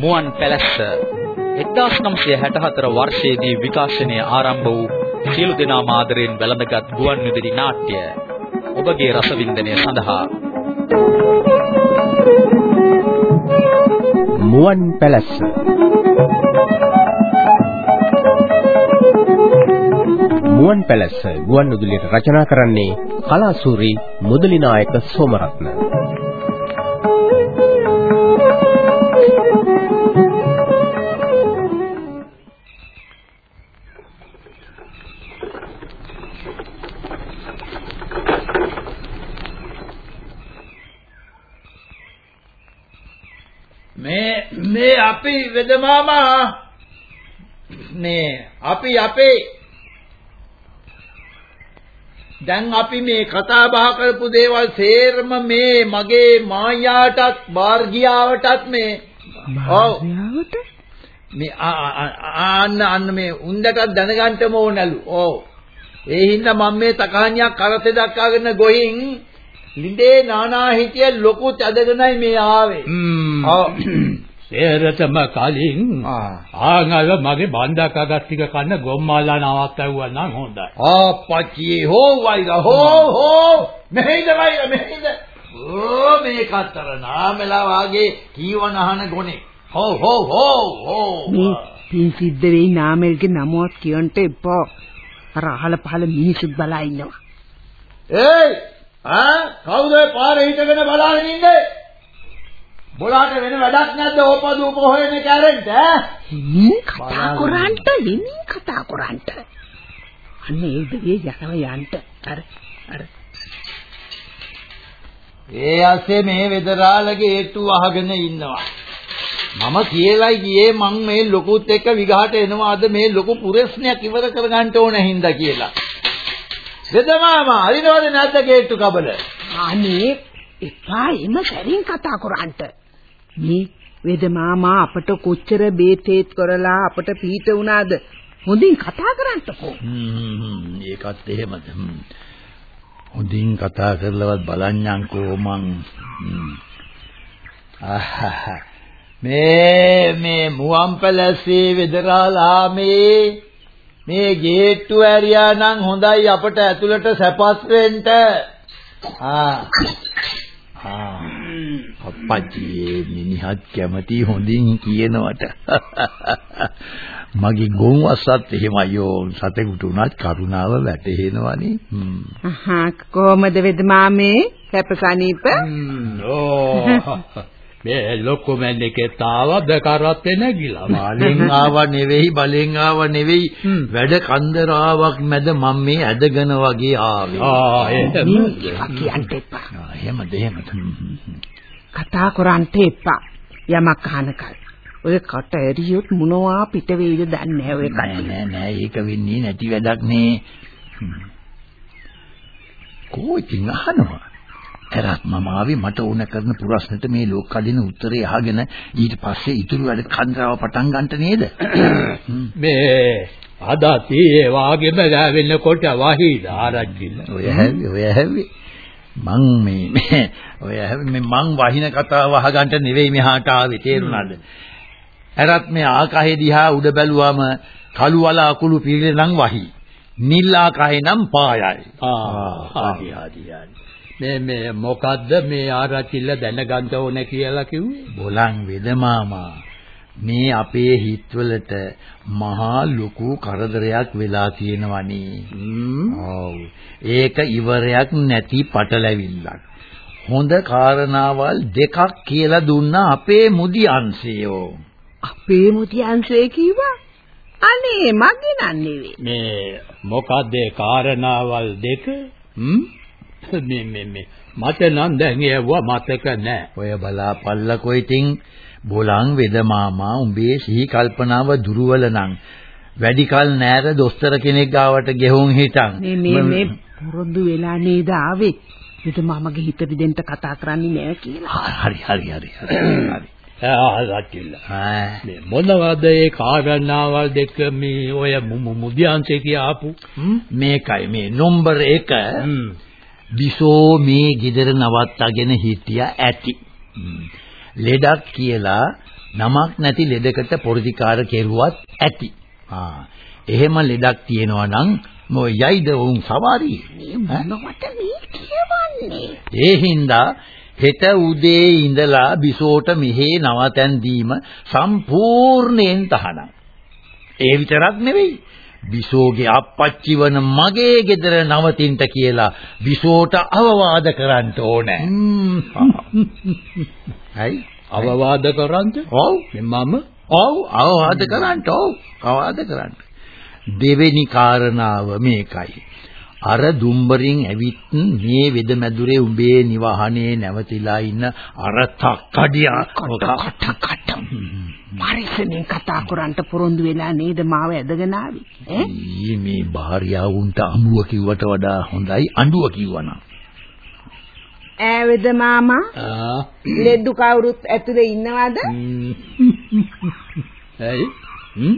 මුවන් පැලැස්ස 1964 වර්ෂයේදී විකාශනය ආරම්භ වූ සියලු දෙනා මාදරෙන් වැළඳගත් ගුවන් විදුලි නාට්‍ය ඔබගේ රසවින්දනය සඳහා. මුවන් පැලැස්ස. මුවන් පැලැස්ස ගුවන් විදුලියට රචනා කරන්නේ කලාසූරි මුදලි නායක සෝමරත්න. මේ මේ අපි වෙදමාමා. මේ අපි අපේ. දැන් අපි මේ කතා බහ කරපු දේවල් සේරම මේ මගේ මායාටත් බාර්ගියාවටත් මේ ඔව්. මේ ආන්න අන්න මේ උන්දටත් දැනගන්නම ඕනලු. ඔව්. ඒ හින්දා මම මේ තකහණියක් කරතේ දක්වාගෙන ගොහින් ලිඳේ නානා හිටිය ලොකු තදගෙනයි මේ ආවේ. ඔව්. සේරතම කලින් ආංගල මගේ බණ්ඩකගත් ටික කන්න ගොම්මාලා නවත්තවුවා නම් හොඳයි. ආපච්චි හෝ වයිලා හෝ හෝ. මෙහෙද වයිලා මෙහෙද ඕ මේ කතර නාමලා වාගේ කීවන අහන ගොනේ. හෝ හෝ හෝ හෝ. මේ පින් සිද්ධ වෙයි නාමල්ගේ නමවත් කියන්ට එපා. අර අහල පහල මිනිස්සුත් බලා ඉන්නවා. ඒයි ආ කවුද පාරේ හිටගෙන බලාගෙන ඉන්නේ? බොලාට වෙන වැඩක් නැද්ද ඕපදූප හොයන කැරෙන්ට ඈ? කතා කරන්ට හිමින් කතා කරන්ට. අන්න ඒ දෙවිය යනව යන්ට. අර අර ඒ ඇස්සේ මේ වෙදරාලගේ ඒට්ටු අහගෙන ඉන්නවා. මම කියලයි ගියේ මං මේ ලොකුත් එක්ක විගහට එනවාද මේ ලොකු පුරස්නයක් ඉවර කරගන්න ඕන හින්දා කියලා. දෙදමාමා හරිනවද නැද්ද ගේට්ටු කබල? අනේ එපා එම සැරින් කතා කරන්ට. මේ වෙද මාමා අපට කොච්චර බේතේත් කරලා අපට පිට වුණාද? හොඳින් කතා කරන්නකෝ. හ්ම් ඒකත් එහෙමද? හොඳින් කතා කරලවත් බලන්නම්කෝ මං. මේ මේ මුවන් පැලසේ වෙදරාලා මේ ගේට්ටු ඇරියා නම් හොඳයි අපට ඇතුළට සැපත් වෙන්න. ආ. ආ. අප්පච්චි මිනිහත් කැමති හොඳින් කියනවට. මගේ ගොන්වස්සත් එහෙමයි සතෙකුට උනත් කරුණාව වැටහෙනවනේ. අහා කොහමද වෙද මාමේ? කැපසනීප? ඕ මේ ලොකු මැන්නේකේ තාවද කරත්තේ නැගිලා. බලෙන් ආව නෙවෙයි බලෙන් ආව නෙවෙයි වැඩ කන්දරාවක් මැද මම මේ ඇදගෙන වගේ ආවේ. ආ එහෙම. එහෙමද එහෙමද. කතා කරන්න එපා. යමක් අහනකල්. ඔය කට ඇරියොත් මොනවා පිට වෙයිද දන්නේ නැහැ ඔය කට. නෑ නෑ ඒක වෙන්නේ නැති වැඩක් නේ. කොයින් අහනවා? ඇරත් මම ආවේ මට ඕන කරන ප්‍රශ්නෙට මේ ලෝක කඩින උත්තරේ අහගෙන ඊට පස්සේ ඉතුරු වැඩ කන්දරාව පටන් ගන්නට නේද මේ අදති ඒ වාගේම ගෑවෙන්නකොට වහීද ආරච්චිල ඔය හැවි ඔය හැවි මං මේ ඔය මේ මං වහින කතාව අහගන්න නෙවෙයි මෙහාට ආවේ තේරුණාද ඇරත් මේ ආකාශය දිහා උඩ බැලුවාම කළු වල අකුළු පිළිලෙ නම් වහි නිල් ආකාශය නම් පායයි ආ ආදි ආදි ආදි මේ මේ මොකද්ද මේ ආරච්චිල්ල දැනගන්න ඕනේ කියලා කිව්වේ? බොලන් වෙදමාමා මේ අපේ හිතවලට මහා ලොකු කරදරයක් වෙලා තියෙනවනේ. ඔව්. ඒක ඉවරයක් නැති පටලැවිල්ලක්. හොඳ කාරණාවල් දෙකක් කියලා දුන්නා අපේ මුදි අංශයෝ. අපේ මුදි අංශය කිව්වා? අනේ මගේ නන්නේ මේ මොකද්ද කාරණාවල් දෙක? හ්ම්? මේ මේ මේ මට නම් දැන් ඒවා මතක නෑ. ඔය බලාපල්ලකෝ ඉතින් බොලන් වෙද මාමා උඹේ සිහි කල්පනාව දුර්වල නම් වැඩි කල නෑර දොස්තර කෙනෙක් ගාවට ගෙහුම් හිටන්. මේ මේ මේ පොරොන්දු වෙලා නේද ආවේ. හිත මමගේ හිත විදෙන්ට කතා කරන්නේ නෑ කියලා. හරි හරි හරි හරි. ආරච්චිල්ල. මේ මොනවද ඒ කාරණාවල් දෙක මේ ඔය මුදියන්සේ කියාපු මේකයි මේ නම්බර් 1 බිසෝ මේ ගෙදර නවත්තගෙන හිටියා ඇති. ලෙඩක් කියලා නමක් නැති ලෙඩකට පොරිතිකාර කෙරුවත් ඇති. ආ එහෙම ලෙඩක් තියෙනවා නම් මොය යයිද උන් සවාරි මොනවට මේ කියවන්නේ ඒ හින්දා හෙට උදේ ඉඳලා බිසෝට මෙහි නවතැන් දීම සම්පූර්ණයෙන් තහනම්. ඒ විතරක් නෙවෙයි. බිසෝගේ අප්පච්චි වන මගේ ගෙදර නවතින්ට කියලා බිසෝට අවවාද කරන්න ඕනේ. හයි අවවාද කරන්ද? ඔව් මම ඔව් අවවාද කරන්න ඔව් අවවාද කරන්න. දෙවෙනි කාරණාව මේකයි. අර දුම්බරින් ඇවිත් මේ වෙද මැදුරේ උඹේ නිවහනේ නැවතිලා ඉන්න අර තක්කඩියා කට කට පරිස්සමෙන් කතා කරන්ට පොරොන්දු වෙලා නේද මාව ඇදගෙන ආවේ? ඈ? මේ භාර්යාවුන්ට අඹුව කිව්වට වඩා හොඳයි අඬුව කිව්වනම් ඈ වෙද මාමා? ආ. ලෙඩු කවුරුත් ඇතුලේ ඉන්නවද? ඇයි? හ්ම්.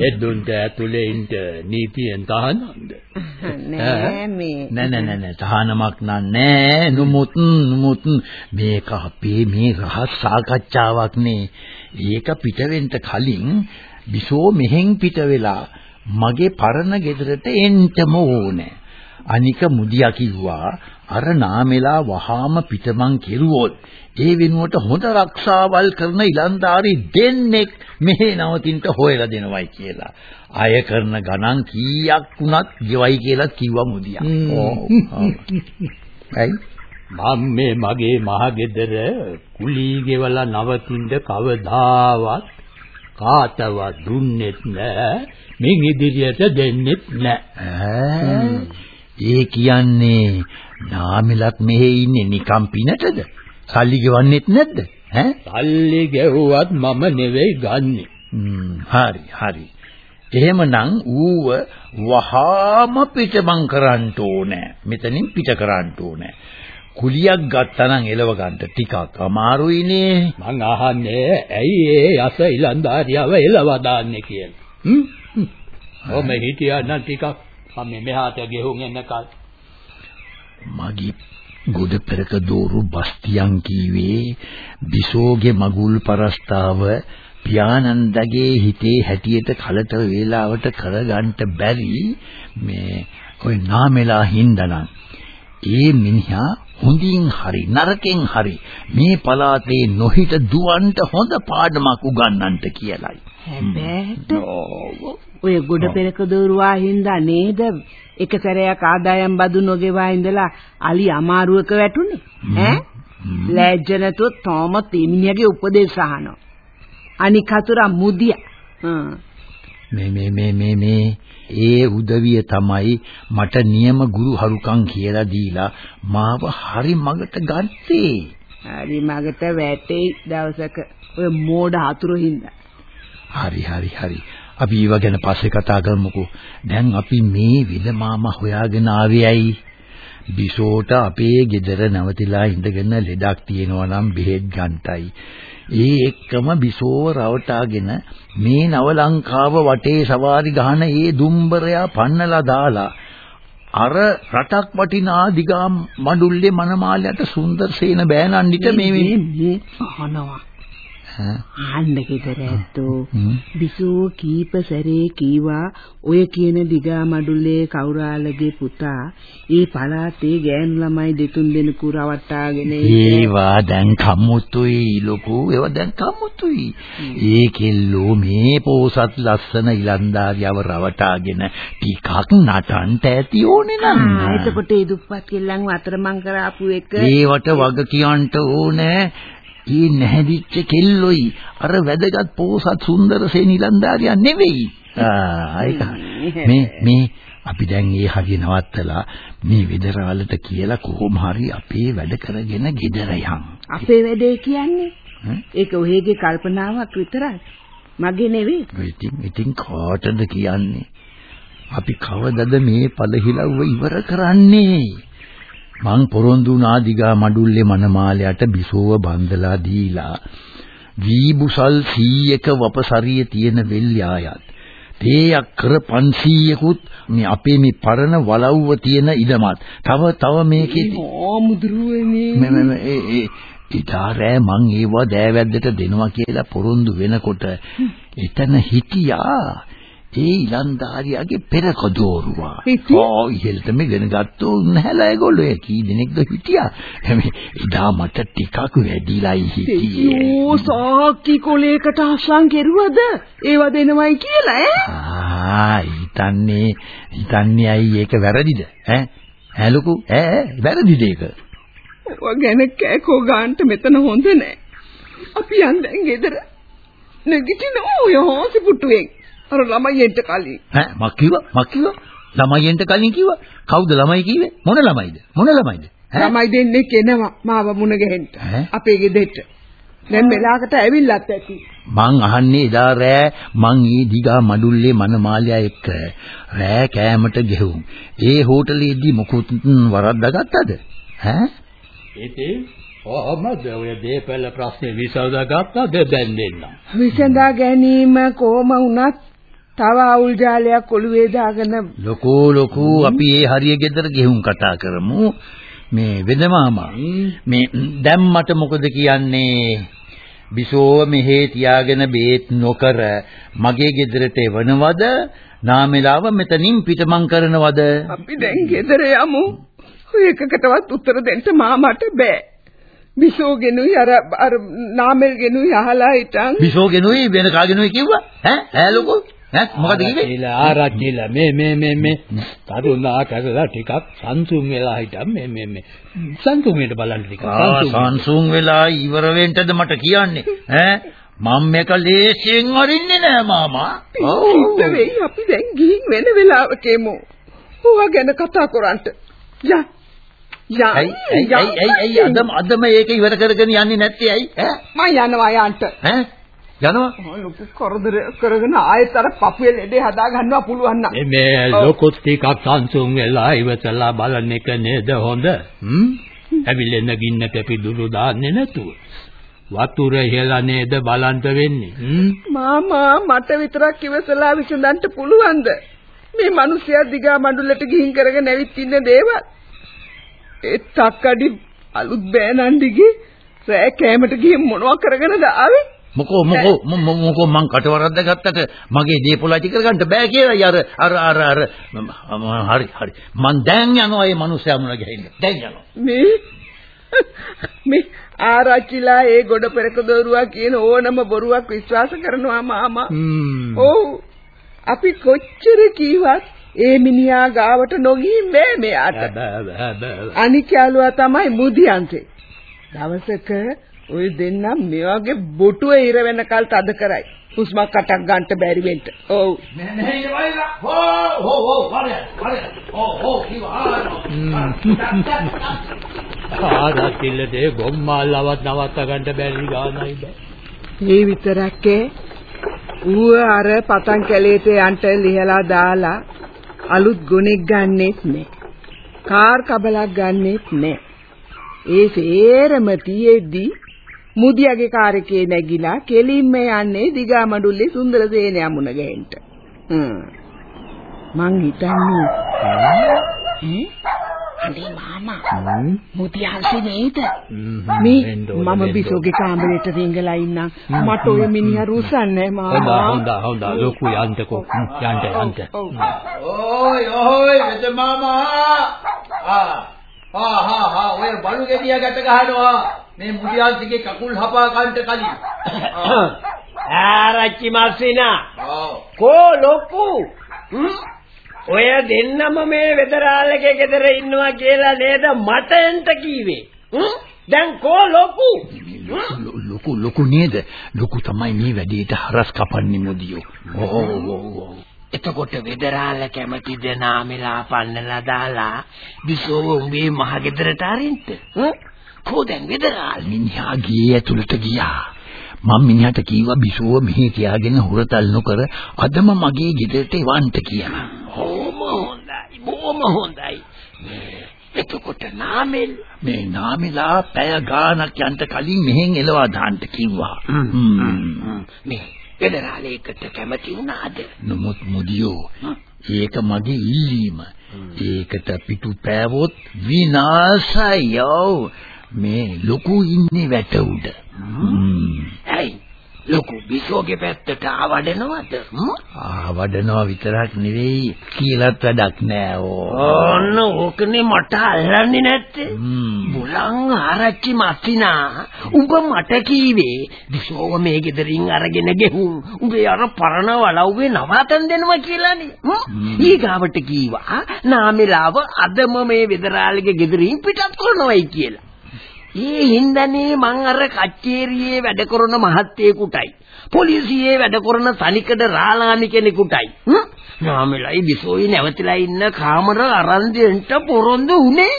එද්දුන්ට ඇතුලේ ඉන්න නීතියෙන් තහනම්ද? නෑ මේ. නෑ නෑ නෑ තහනමක් නෑ. නුමුත් නුමුත්. මේක අපේ මේ රහස් සාකච්ඡාවක් නේ ඒක පිට වෙන්න කලින් බිසෝ මෙහෙන් පිට වෙලා මගේ පරණ ගෙදරට එන්නම ඕනේ අනික මුදියා කිව්වා අර නාමෙලා වහාම පිටමන් කෙරුවොත් ඒ වෙනුවට හොඳ රක්ෂාවල් කරන ඉලන්දාරි දෙන්නෙක් මෙහෙ නවතින්න හොයලා දෙනවයි කියලා. අය කරන ගණන් කීයක් වුණත් ගෙවයි කියලා කිව්වා මුදියා. ඔව්. ඇයි? මම මේ මගේ මහගෙදර කුලී ගෙවලා නවතින්න කවදාවත් කාටවත් දුන්නෙත් නෑ මින් ඉදිරියට දෙන්නෙත් නෑ ඒ කියන්නේ නාමෙලත් මෙහෙ ඉන්නේ නිකම් පිනටද? සල්ලි ගෙවන්නෙත් නැද්ද? ඈ? සල්ලි ගෙවුවත් මම නෙවෙයි ගන්නෙ. හරි හරි. එහෙමනම් ඌව වහාම පිටමං කරන්න ඕනේ. මෙතනින් පිට කරන්න ඕනේ. කුලියක් ගත්තා නම් එලව ගන්න ටිකක් අමාරුයිනේ. මං අහන්නේ ඇයි ඒ යස ඉලන්දාරියව එලව දාන්නේ කියලා. හ්ම්? ඔම හිටියා නම් ටිකක් මම මෙහාට ගෙහුම් එන්නකල් මගේ ගොඩ පෙරක දෝරු බස්තියන් කීවේ බිසෝගේ මගුල් පරස්තාව පියානන්දගේ හිතේ හැටියට කලට වේලාවට කරගන්න බැරි මේ ඔය නාමෙලා හින්දනම් ඒ මිනිහා හොඳින් හරි නරකෙන් හරි මේ පලාතේ නොහිට දුවන්ට හොඳ පාඩමක් උගන්වන්නට කියලයි. හැබැයිට ඔය ගොඩ පෙරක දෝරුවා හින්දා නේද? එක සැරයක් ආදායම් බදු නොගෙවා ඉඳලා අලි අමාරුවක වැටුනේ. ඈ? ලෑජ්ජ නැතුව තෝම තිමිනියගේ උපදේශ අහනවා. අනික හතුරා මුදිය මේ මේ මේ මේ මේ ඒ උදවිය තමයි මට නියම ගුරු හරුකම් කියලා දීලා මාව හරි මගට ගත්තේ හරි මගට වැටෙයි දවසක ඔය මෝඩ හතුරු හින්දා හරි හරි හරි අපි ඊව ගැන පස්සේ කතා කරමුකෝ. දැන් අපි මේ විද මාමා හොයාගෙන ආවේයි. බිසෝට අපේ ගෙදර නැවතිලා ඉඳගෙන ලෙඩක් තියෙනවා නම් බෙහෙත් ගන්ටයි. ඒ එක්කම බිසෝව රවටාගෙන මේ නව ලංකාව වටේ සවාරි ගහන ඒ දුම්බරයා පන්නලා දාලා අර රටක් වටිනා දිගා මඩුල්ලේ මනමාලයට සුන්දර සේන බෑනන්නිට මේ මේ අහනවා. ආන්න ගෙදර ඇත්තෝ. බිසෝ කීප සැරේ කීවා. ඔය කියන දිගා මඩුල්ලේ කවුරාලගේ පුතා. ඒ පළාතේ ගෑනු ළමයි දෙතුන් දෙනෙකු රවට්ටාගෙන ඒවා දැන් කම්මුතුයි ලොකෝ. ඒවා දැන් කම්මුතුයි. ඒ කෙල්ලෝ මේ පෝසත් ලස්සන ඉලන්දාරියව රවටාගෙන ටිකක් නටන්න ඇති ඕනේ නං එතකොට ඒ දුප්පත් කෙල්ලන්ව අතරමං කරාපු එක ඒවට වග කියන්න ඕනේ ඒ නැහැදිච්ච කෙල්ලොයි අර වැදගත් පෝසත් සුන්දර සේනිලන්දාරියා නෙවෙයි. ආ මේ මේ අපි දැන් ඒ හරිය නවත්තලා මේ විදරාලට කියලා කොහොම හරි අපේ වැඩ කරගෙන ගෙදර යන්. අපේ වැඩේ කියන්නේ ඒක ඔයගේ කල්පනාවක් විතරයි. මගේ නෙවෙයි. ඉතින් ඉතින් කාටද කියන්නේ? අපි කවදද මේ පළහිලව්ව ඉවර කරන්නේ? මං පොරොන්දු වුණා දිගා මඩුල්ලේ මනමාලයට බිසෝව බන්දලා දීලා වීබුසල් 100ක වපසරිය තියෙන වෙල්යායත් තේ අක්කර 500කුත් මේ අපේ මේ පරණ වලව්ව තියෙන ඉඩමත්. තව තව මේකේ ආමුදුරුවනේ මේ මේ ඉදා රෑ මං ඒව දෑවැද්දට දෙනවා කියලා පොරොන්දු වෙනකොට එතන හිටියා ඒ ඉලන්දාරියාගේ පෙරකදෝරුවා. ඕ ඉහෙලටම ඉගෙන ගත්තෝ නැහැලා ඒගොල්ලෝ කී දෙනෙක්ද හිටියා. මේ එදා මට ටිකක් වැඩිලයි හිටියේ. යෝ සාක්කි කොලේකට අස්සන් කෙරුවද? ඒව දෙනවයි කියලා ඈ? ආ හිතන්නේ හිතන්නේ අයි ඒක වැරදිද? ඈ ඈ ලොකු ඈ වැරදිද ඒක? ඔය ගැන කෑකෝ ගන්නට මෙතන හොඳ නෑ. අපි යන් දැන් ගෙදර. නැගිටින ඔය හොසි පුටුවෙන්. අර ළමයින්ට කලින්. ඈ මක් කිව්වා මක් කිව්වා? ළමයින්ට කලින් කිව්වා. කවුද ළමයි කිව්වේ? මොන ළමයිද? මොන ළමයිද? ළමයි දෙන්නේ කෙනවා මාව මුණ ගැහෙන්න. අපේ ගෙදෙට්ට. දැන් වෙලාවකට ඇවිල්ලත් ඇති. මං අහන්නේ එදා රෑ මං ඊ දිගා මඩුල්ලේ මනමාලයා එක්ක රෑ කෑමට ගෙහුම්. ඒ හෝටලෙදී මොකුත් වරද්දාගත්තද? ඈ? ඉතින් කොහොමද ඔය දීපල ප්‍රශ්නේ විසඳගත්තද දැන් දෙන්න? විසඳා ගැනීම කොහම වුණත් තව අවුල් ජාලයක් ඔළුවේ දාගෙන ලොකෝ ලොකෝ අපි ඒ හරිය ගෙදර ගෙහුම් කතා කරමු. මේ වෙදමාමා මේ දැන් මට මොකද කියන්නේ? බිසෝව මෙහෙ තියාගෙන බේත් නොකර මගේ ගෙදරට එවනවද? නාමෙලාව මෙතනින් පිටමං කරනවද? අපි දැන් ගෙදර යමු. ඒකකටවත් උත්තර දෙන්න මාමට බෑ. බිසෝගෙනුයි අර අර නාමල්ගෙනුයි අහලා හිටන් බිසෝගෙනුයි වෙන කාගෙනුයි කිව්වා ඈ ඈ ලොකෝ ඈ මොකද කිව්වේ? ආරච්චිලා ආරච්චිලා. මේ මේ මේ මේ. තරුණා කරලා ටිකක් සංසුන් වෙලා හිටන් මේ මේ මේ. සංසුන් වෙන්න බලන්න ටිකක්. සංසුන් වෙලා ඉවර වෙන්නද මට කියන්නේ? ඈ? මම මේක ලේසියෙන් අරින්නේ නෑ මාමා. ඔව් වෙයි අපි දැන් ගිහින් වෙන වෙලාවක එමු. ඕවා ගැන කතා කරන්ට යා. යා. ඇයි ඇයි ඇයි අදම අදම ඒක ඉවර කරගෙන යන්නේ නැත්තේ ඇයි? ඈ? මම යනවා යාන්ට. ඈ යනවා? ලොකු කරදර කරගෙන ආයෙත් අර පපුවේ ලෙඩේ හදා ගන්නවා පුළුවන් නම්. මේ ලොකු ටිකක් සංසුන් වෙලා ඉවසලා බලන එක නේද හොඳ? හ්ම්? ඇවිල්ලා නගින්නට පිදුරු දාන්නේ නැතුව. වතුර ඉහලා නේද බලන්ට වෙන්නේ? හ්ම්? මාමා මට විතරක් ඉවසලා විසඳන්න පුළුවන්ද? මේ මිනිස්සයා දිගා මඩුල්ලට ගිහින් කරගෙන ඇවිත් ඉන්න දේවල්. ඒ තක්කඩි අලුත් බෑනන්ඩිගේ රෑ කෑමට ගිහින් මොනවා කරගෙනද ආවේ මොකෝ මොකෝ මොකෝ මං කටවරද්ද ගත්තට මගේ දේපොළ ඇති කරගන්න බෑ කියලා අර අර අර අර හරි හරි. මං දැන් යනවා මේ මිනිස්සයා මුණ ගැහින්න. දැන් යනවා. මේ මේ ආරච්චිලා ඒ ගොඩ පෙරක දෝරුවා කියන ඕනම බොරුවක් විශ්වාස කරනවා මාමා. ඔව්. අපි කොච්චර කීවත් ඒ මිනිහා ගාවට නොගිහින් බෑ මෙයාට. අනික යාළුවා තමයි මුදියන්සේ. දවසක ওই දෙන්නම් මේ වගේ බොටුවේ ඉර වෙනකල් තද කරයි. හුස්මක් කටක් ගන්නට බැරි වෙන්න. ඔව්. නෑ නෑ ඉවයිලා. හෝ හෝ හෝ වරය. හෝ හෝ කිව්වා. ආරතිල්ලේ ගොම්මාලවත් නවත්ත ගන්න බැරි ගානයි බෑ. ඒ විතරක් ඌ අර පතන් කැලේට යන්න ලිහලා දාලා අලුත් ගුණෙක් ගන්නෙත් නෑ. කාර් කබලක් ගන්නෙත් නෑ. ඒ සේරම තියේදී මුදියාගේ කාර් එකේ නැගිලා කෙලින්ම යන්නේ දිගමඩුල්ලේ සුන්දරසේන යමුණ ගහෙන්න. හ්ම්. මං හිතන්නේ ඈ? අනේ මාමා. මුතියන්සි නේද මේ මම බිසෝගේ කාමරේට රිංගලා ඉන්නම් මට ඔය මිනිහා රුසන්නේ මාමා. හොඳ හොඳ. හොඳ ලොකු යන්තකෝ. යන්ට යන්ට. ඕයි ඕයි වෙද මාමා. ආ හා හා හා ඔය බලු ගෙඩිය ගැට ගහනවා. මේ මුදියන්සිගේ කකුල් හපා ගන්නට කලින්. ආරච්චි මස්සිනා. කෝ ලොකු? ඔය දෙන්නම මේ වෙදරාලගේ ගෙදර ඉන්නවා කියලා නේද මට එන්ට කීවේ දැන් කෝ ලොකු? ලොකු ලොකු නේද? ලොකු තමයි මේ වැඩේට හරස් කපන්නේ මුදියෝ. ඕ එතකොට වෙදරාල කැමතිද නාමෙලා පන්නලා දාලා බිසෝව උඹේ මහ ගෙදරට අරින්ට කෝ දැන් වෙදරාල් මිනිහා ගියේ ඇතුළට ගියා මම මිනිහට කිව්වා බිසෝව මෙහි තියාගෙන හුරතල් නොකර අදම මගේ ගෙදරට එවන්න කියලා. බොහොම හොඳයි. බොහොම හොඳයි. එතකොට නාමෙල් මේ නාමෙලා පැය ගාණක් යන්න කලින් මෙහෙන් එලවා දාන්න කිව්වා. මේ පෙදරාලේකට කැමති වුණාද? නමුත් මුදියෝ ඒක මගේ ඉල්ලීම. ඒකට පිටු පෑවොත් විනාශයෝ මේ ලොකු ඉන්නේ වැට උඩ. ඇයි? ලොකු බිසෝගේ පැත්තට ආවඩනවද? ආවඩනවා විතරක් නෙවෙයි කියලාත් වැඩක් නෑ. ඕන්න ඕකනේ මට අල්ලන්නේ නැත්තේ. බුලන් ආරච්චි මස්සිනා උඹ මට කීවේ දිසෝව මේ ගෙදරින් අරගෙන ගෙහුම් උඹේ අර පරණ වලව්වේ නවාතන් දෙනවා කියලානේ? ඊගාවට කීවා නාමෙලාව අදම මේ වෙදරාලිගේ ගෙදරින් පිටත් කරනවයි කියලා ඒ හින්දානේ මං අර කච්චේරියේ වැඩ කරන මහත්තයෙකුටයි පොලිසියේ වැඩ කරන තනිකඩ රාලාමි කෙනෙකුටයි? නාමෙලයි දිසෝයි නැවතිලා ඉන්න කාමර අරන් දෙන්න පොරොන්දු උනේ?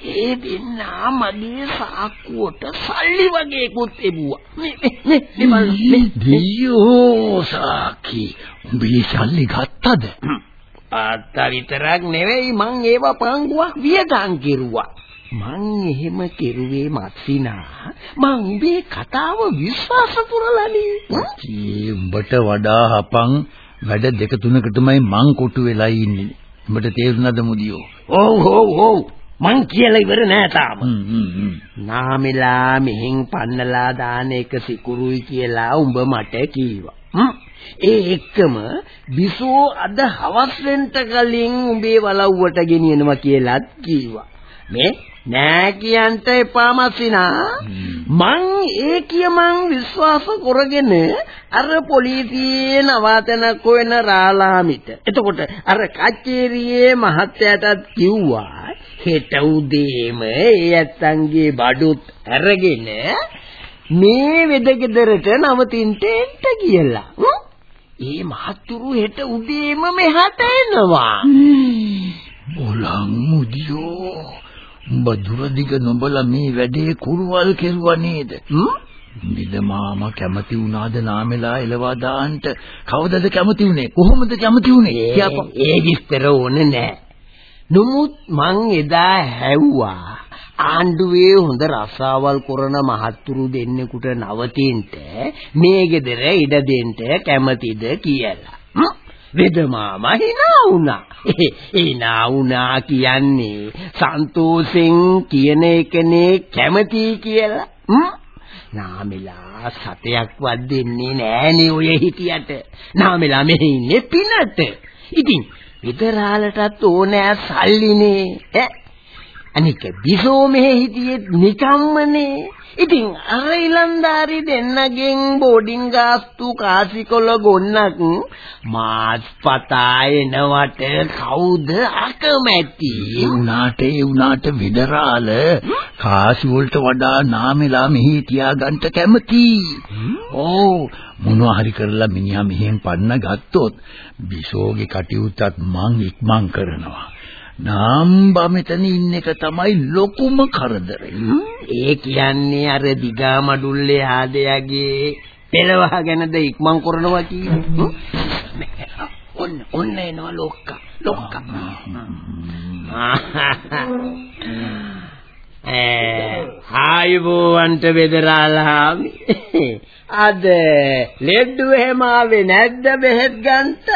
ඒ දෙන්නා මගේ සාක්කුවට සල්ලි වගේකුත් එබුවා. මේ මේ දෙයෝ සාකි උඹේ සල්ලි ගත්තද? ආත්තා විතරක් නෙවෙයි මං ඒව පංගුවක් වියදම් කෙරුවා. මං එහෙම කෙරුවේ මත්සිනා මං මේ කතාව විශ්වාස කරලානේ. ඒ උඹට වඩා හපන් වැඩ දෙක තුනකටමයි මං කොටු වෙලා ඉන්නේ. උඹට තේරුණාද මුදියෝ? ඔව් ඔව් ඔව් මං කියලා ඉවර නෑ තාම. නාමෙලා මෙහෙන් පන්නලා දාන එක සිකුරුයි කියලා උඹ මට කීවා. ඒ එක්කම බිසෝ අද හවස් වෙන්න කලින් උඹේ වලව්වට ගෙනියනවා කියලාත් කීවා. මේ නෑ කියන්ට එපා මස්සිනා. මං ඒ කියමන් විශ්වාස කරගෙන අර පොලිසියේ නවාතනක් හොයන රාලාමිට. එතකොට අර කච්චේරියේ මහත්තයාටත් කිව්වා හෙට උදේම ඒ ඇත්තන්ගේ බඩුත් අරගෙන මේ වෙදගෙදරට නවතින්න එන්න කියලා. ඒ මහතුරු හෙට උදේම මෙහාට එනවා. බොලන් මුදියෝ උඹ දුරදිග නොබලා මේ වැඩේ කුරුවල් කෙරුවා නේද? හ්ම්? මිද මාමා කැමති වුණාද නාමෙලා එලවා දාන්න කවදද කැමති වුනේ කොහොමද කැමති වුනේ කියපන් ඒ විස්තර ඕනේ නෑ. නමුත් මං එදා හැව්වා ආණ්ඩුවේ හොඳ රස්සාවල් කරන මහත්තුරු දෙන්නෙකුට නවතින්න මේ ගෙදර ඉඩ දෙන්න කැමතිද කියලා. හ්ම්? වෙද මාමා hina වුණා. hina වුණා කියන්නේ සන්තෝෂෙන් කියන එකනේ කැමති කියලා. හ්ම්? නාමෙලා සතයක්වත් දෙන්නේ නෑනේ ඔය හිටියට. නාමෙලා මෙහි ඉන්නේ පිනට. ඉතින් විතරාලටත් ඕනෑ සල්ලිනේ. ඈ අනික බිසෝ මෙහෙ හිටියෙත් නිකම්මනේ. ඉතින් අර ඉලන්දාරි දෙන්නගෙන් බෝඩින් ගාස්තු කාසිකොල ගොන්නක් මාස් පතා එනවට කවුද අකමැති? ඒ උනාට ඒ උනාට විදරාල කාසි වලට වඩා නාමෙලා මෙහි තියාගන්න කැමති. ඕ මොනවා හරි කරලා මිනිහා මෙහෙන් පන්න ගත්තොත් බිසෝගේ කටයුත්තත් මං ඉක්මන් කරනවා. නාම්බා මෙතන ඉන්න එක තමයි ලොකුම කරදරේ. ඒ කියන්නේ අර දිගා මඩුල්ලේ ආදයාගේ පෙළවහගෙනද ඉක්මන් කරනවා කියන්නේ. ඔන්න ඔන්න එනවා ලොක්කා. ලොක්කා. ඒ ආයුබෝවන්ට බෙදරාලාමි. අද ලෙඩ්ඩු එහෙම ආවේ නැද්ද බෙහෙත් ගන්නට?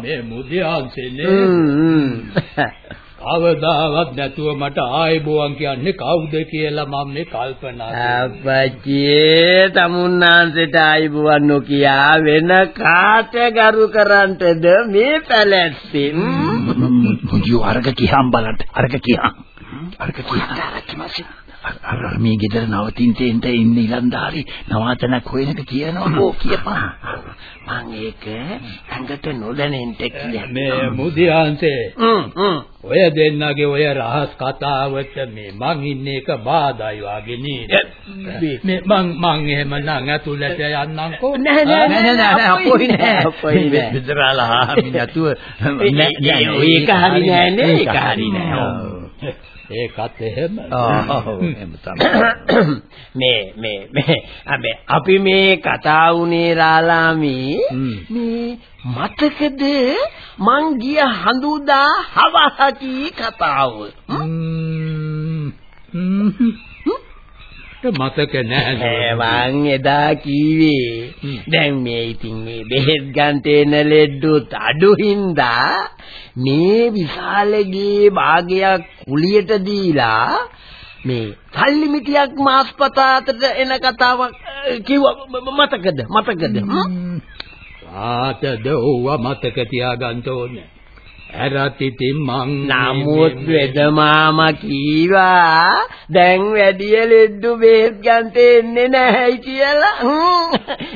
මේ මුදියන්සෙන්නේ කවදාවත් නැතුව මට ආයුබෝවන් කියන්නේ කවුද කියලා මම මේ කල්පනා අපච්චියේ තමුන්නාන්සේට ආයුබෝවන් නොකියා වෙන කාට ගරු කරන්ටද මේ පැලැස්සින් මුදියෝ අරක කියහම් බලන්න. අරක කියහම් අරක අර මේ ගෙදර නවතින්න එන්න ඉන්න ඉලන්දාරි නවාතනක් හොයනක කියනවා ඕ කියපන්. මං ඒක ඇඟට නොදැනෙන්න කියන්නේ මේ මුදියන්සේ ඔය දෙන්නගේ ඔය රහස් කතාවට මේ මං ඉන්නේ එක බාධායි වගේ නේද? මේ මං මං එහෙම නම් ඇතුළට යන්නම්කෝ. නෑ නෑ නෑ නෑ අපොයි නෑ. අපොයි නෑ. විතරලා හාමි නැතුව ඒක හරි නෑනේ ඒක හරි නෑ ඒකත් එහෙම. එහෙම තමයි. මේ මේ මේ අපි අපි මේ කතා වුණේ රාලාමි. මේ මතකද මං ගිය හඳුදා හවහකි කතාව මතක නෑ ඒ මං එදා කීවේ. දැන් මේ ඉතින් මේ බෙහෙත් ගන්නට එන ලෙඩ්ඩුත් අඩු හින්දා මේ විශාලගේ භාගයක් කුලියට දීලා මේ සල්ලි මිටියක් මාස්පතාතට එන කතාවක් කිව්වා. මතකද? මතකද? ආතද ඕවා මතක තියාගන්න ඕනේ ඇරත් ඉතින් මං නමුත් වෙද මාමා කීවා දැන් වැඩිය ලෙඩ්ඩු බේත් ගන්න එන්නේ නැහැයි කියලා.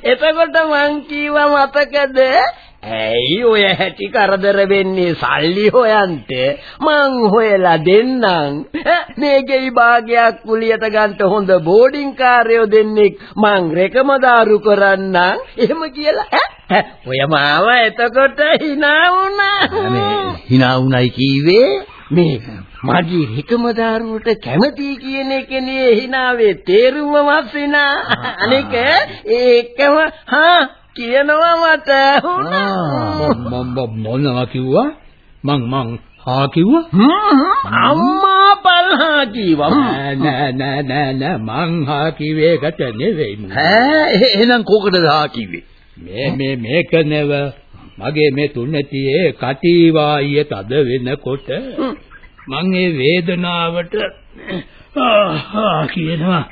එතකොට මං කීවා මතකද ඇයි ඔය හැටි කරදර වෙන්නේ? සල්ලි හොයන්ට. මං හොයලා දෙන්නම්. මේකේ භාගයක් කුලියට ගන්න හොඳ බෝඩින් කාර්යෝ දෙන්නෙක් මං රෙකමදාරු කරන්නම්. එහෙම කියලා ඔය මාව එතකොට hina වුණා. මේ hina වුණයි කීවේ? මේ මගේ රෙකමදාරුවට කැමති කියන එකනේ hinaවේ තේරුම වස්සිනා. අනික ඒකම හා කියනවා මට. මොනවා කිව්වා? මං මං හා කිව්වා? අම්මා පල්හා කිව්වා. නෑ නෑ නෑ නෑ මං හා කිව්වේකට නෙවෙයි ඈ එහෙනම් කොකටද හා කිව්වේ? මේ මේ මේක නෙව. මගේ මේ තුනතියේ කටීවායිය තද වෙනකොට මං ඒ වේදනාවට ආ කියනවා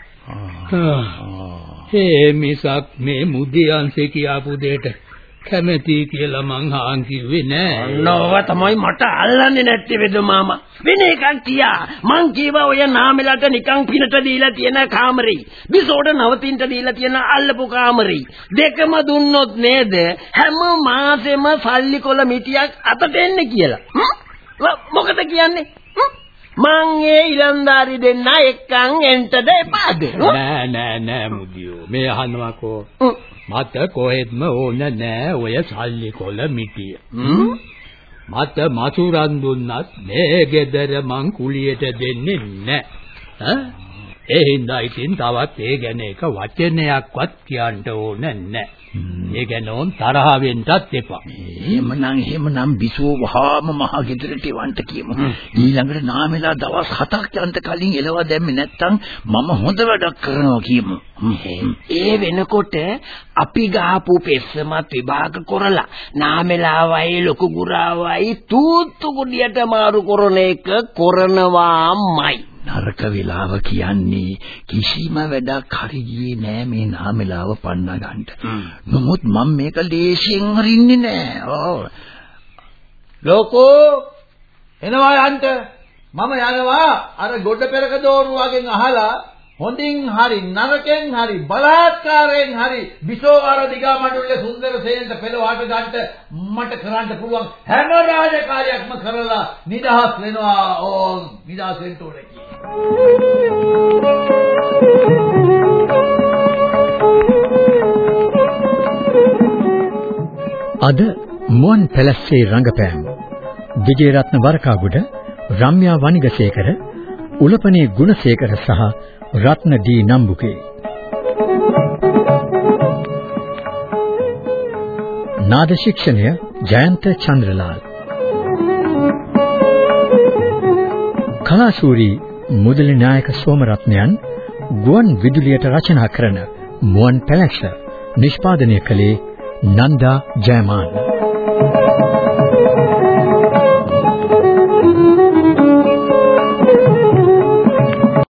ඒ මිසක් මේ මුදියන්සේ කියාපු දෙයට කැමැති කියලා මං හාන් කිව්වේ නෑ. නෝව තමයි මට අල්ලන්නේ නැත්තේ වෙද මාමා. වෙන එකක් කියා. මං කීවා ඔය නාමෙලට නිකන් පිනට දීලා තියෙන කාමරේ. බිසෝඩ නවතින්ට දීලා තියෙන අල්ලපු කාමරේ. දෙකම දුන්නොත් නේද හැම මාසෙම සල්ලි කොල මිටියක් අතට එන්නේ කියලා. මොකද කියන්නේ? මං ඒ ඉලන්දාරි දෙන්න එක්කන් එන්ටද එපාද නෑ නෑ නෑ මුදියෝ. මේ අහනවාකෝ. මට කොහෙත්ම ඕන නෑ ඔය සල්ලි කොල මිටිය. මට මසුරන් දුන්නත් මේ ගෙදර මං කුලියට දෙන්නේ නෑ ඒ හින්දා ඉතින් තවත් ඒ ගැන එක වචනයක්වත් කියන්න ඕන නෑ ඒ ගැන ඕන් තරහ වෙන්නත් එපා. එහෙමනම් එහෙමනම් බිසෝ වහාම මහ ගෙදරට එවන්න කියමු. ඊළඟට නාමෙලා දවස් 7ක් යන්න කලින් එලවා දැම්මේ නැත්තම් මම හොඳ වැඩක් කරනවා කියමු. ඒ වෙනකොට අපි ගහපු පෙස්සමත් විභාග කරලා නාමෙලාවයි ලොකු ගුරාවයි තූත්තු කුඩියට මාරු කරන එක කරනවාමයි. නරක වෙලාව කියන්නේ කිසිම වැඩක් හරි ගියේ නෑ මේ නාමෙලාව පන්න ගන්න. නමුත් මම මේක ලේසියෙන් හරින්නේ නෑ. ඔව්. ලෝකෝ එනවා යන්ට මම යනවා අර ගොඩ පෙරක දෝරුවගෙන් අහලා හොඳින් හරි නරකෙන් හරි බලාත්කාරයෙන් හරි බිසෝ අර දිගා මඩුල්ලේ සුන්දර සේනට පෙළවට ගන්නට මට කරන්න පුළුවන් හැම රාජකාරියක්ම කරලා නිදහස් වෙනවා. ඕ නිදහස් වෙන්න ඕනේ අද මුවන් පැලස්සේ රංගපෑම්. විජේරත්න වරකාගුඩ රම්‍යා වනිගසේකර උලපනේ ගුණසේකර සහ රත්න ඩී නම්බුකේ. නාද ශික්ෂණය ජයන්ත චන්ද්‍රලාල්. කලාශූරී මුදලි නායක සෝමරත්නයන් ගුවන් විදුලියට රචනා කරන මුවන් පැලැස්ස නිෂ්පාදනය කළේ නන්දා ජයමාන.